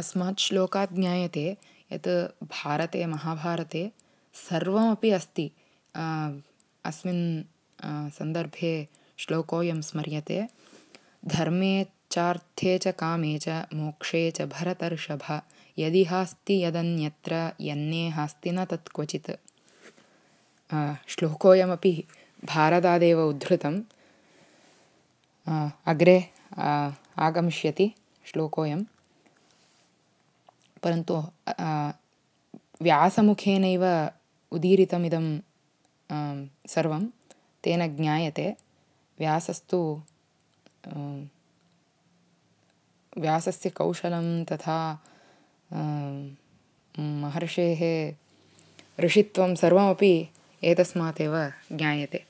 अस्मात् श्लोकात् ज्ञायते यत् भारते महाभारते सर्वमपि अस्ति। अस्मिन् सन्दर्भे श्लोकोऽयं स्मर्यते। धर्मे चार्थे च कामे च मोक्षे च भरतर्षभ यदिहास्ति यदन्यत्र यन्नेहास्ति न तत् क्वचित् श्लोकोऽयमपि भारतादेव उद्धृतम्। अग्रे आगमिष्यति श्लोकोऽयं परन्तु व्यासमुखेनैव उदीरितमिदं सर्वं तेन ज्ञायते। व्यासस्तु व्यासस्य कौशलं तथा महर्षेः ऋषित्वं सर्वमपि एतस्मात् एव ज्ञायते